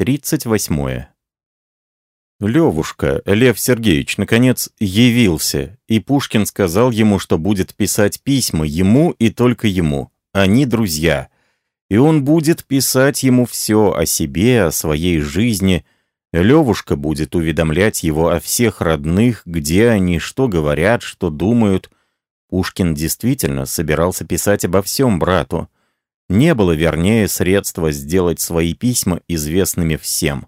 38. Левушка, Лев Сергеевич, наконец явился, и Пушкин сказал ему, что будет писать письма ему и только ему. Они друзья. И он будет писать ему все о себе, о своей жизни. Левушка будет уведомлять его о всех родных, где они, что говорят, что думают. Пушкин действительно собирался писать обо всем брату. Не было вернее средства сделать свои письма известными всем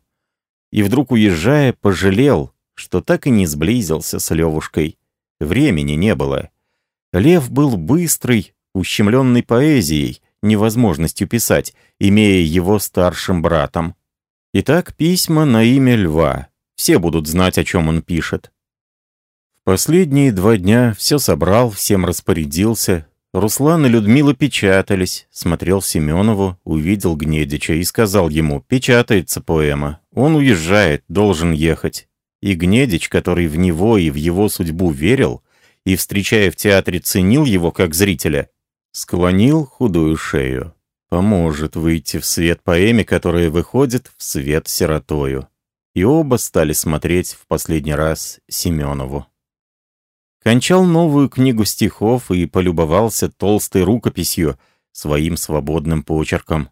и вдруг, уезжая, пожалел, что так и не сблизился с Левушкой. Времени не было. Лев был быстрый, ущемленный поэзией, невозможностью писать, имея его старшим братом. Итак, письма на имя Льва. Все будут знать, о чем он пишет. Последние два дня все собрал, всем распорядился, Руслан и Людмила печатались, смотрел Семенову, увидел Гнедича и сказал ему, печатается поэма, он уезжает, должен ехать. И Гнедич, который в него и в его судьбу верил, и, встречая в театре, ценил его как зрителя, склонил худую шею. Поможет выйти в свет поэме, которая выходит в свет сиротою. И оба стали смотреть в последний раз Семенову. Кончал новую книгу стихов и полюбовался толстой рукописью, своим свободным почерком.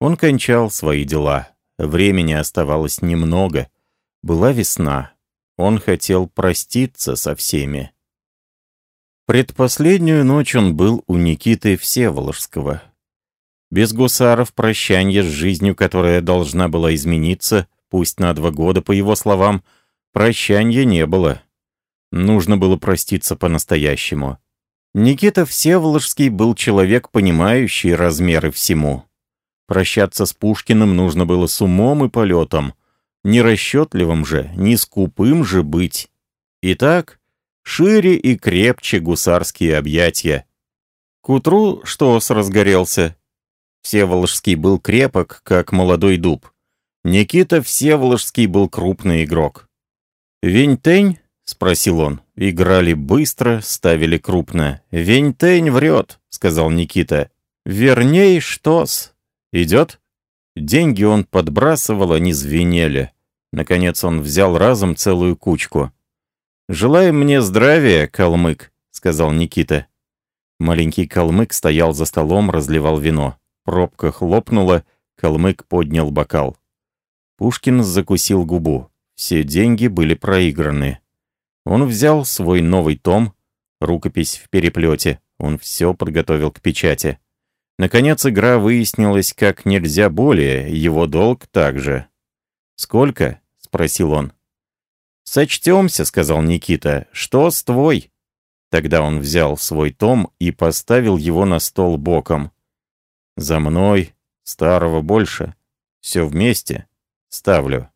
Он кончал свои дела. Времени оставалось немного. Была весна. Он хотел проститься со всеми. Предпоследнюю ночь он был у Никиты Всеволожского. Без гусаров прощанье с жизнью, которая должна была измениться, пусть на два года, по его словам, прощанья не было. Нужно было проститься по-настоящему. Никита Всеволожский был человек, понимающий размеры всему. Прощаться с Пушкиным нужно было с умом и полетом. Не расчетливым же, не скупым же быть. Итак, шире и крепче гусарские объятия. К утру Штос разгорелся. Всеволожский был крепок, как молодой дуб. Никита Всеволожский был крупный игрок. Винтень — спросил он. «Играли быстро, ставили крупно. Вень-тень врет», — сказал Никита. «Верней что-с. Идет?» Деньги он подбрасывал, они звенели. Наконец он взял разом целую кучку. «Желаю мне здравия, калмык», — сказал Никита. Маленький калмык стоял за столом, разливал вино. Пробка хлопнула, калмык поднял бокал. Пушкин закусил губу. Все деньги были проиграны. Он взял свой новый том, рукопись в переплете. Он все подготовил к печати. Наконец игра выяснилась как нельзя более, его долг также. «Сколько?» — спросил он. «Сочтемся», — сказал Никита. «Что с твой?» Тогда он взял свой том и поставил его на стол боком. «За мной, старого больше. Все вместе. Ставлю».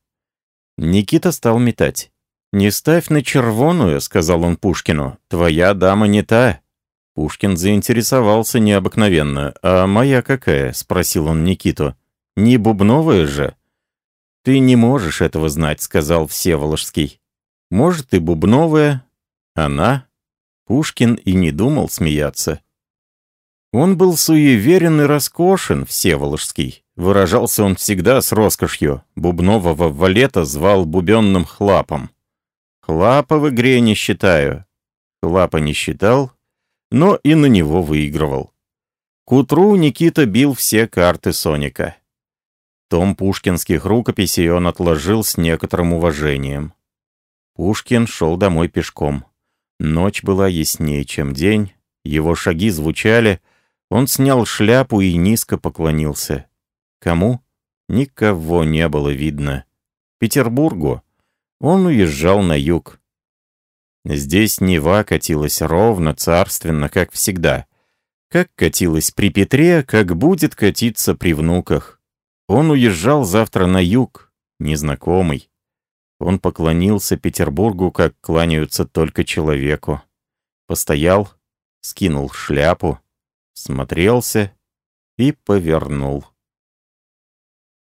Никита стал метать. «Не ставь на червоную», — сказал он Пушкину. «Твоя дама не та». Пушкин заинтересовался необыкновенно. «А моя какая?» — спросил он Никиту. «Не бубновая же?» «Ты не можешь этого знать», — сказал Всеволожский. «Может, и бубновая. Она?» Пушкин и не думал смеяться. Он был суеверен и роскошен, Всеволожский. Выражался он всегда с роскошью. Бубнового валета звал бубенным хлапом. Хлапа в игре не считаю. Хлапа не считал, но и на него выигрывал. К утру Никита бил все карты Соника. Том пушкинских рукописей он отложил с некоторым уважением. Пушкин шел домой пешком. Ночь была яснее, чем день, его шаги звучали, он снял шляпу и низко поклонился. Кому? Никого не было видно. Петербургу. Он уезжал на юг. Здесь Нева катилась ровно, царственно, как всегда. Как катилась при Петре, как будет катиться при внуках. Он уезжал завтра на юг, незнакомый. Он поклонился Петербургу, как кланяются только человеку. Постоял, скинул шляпу, смотрелся и повернул.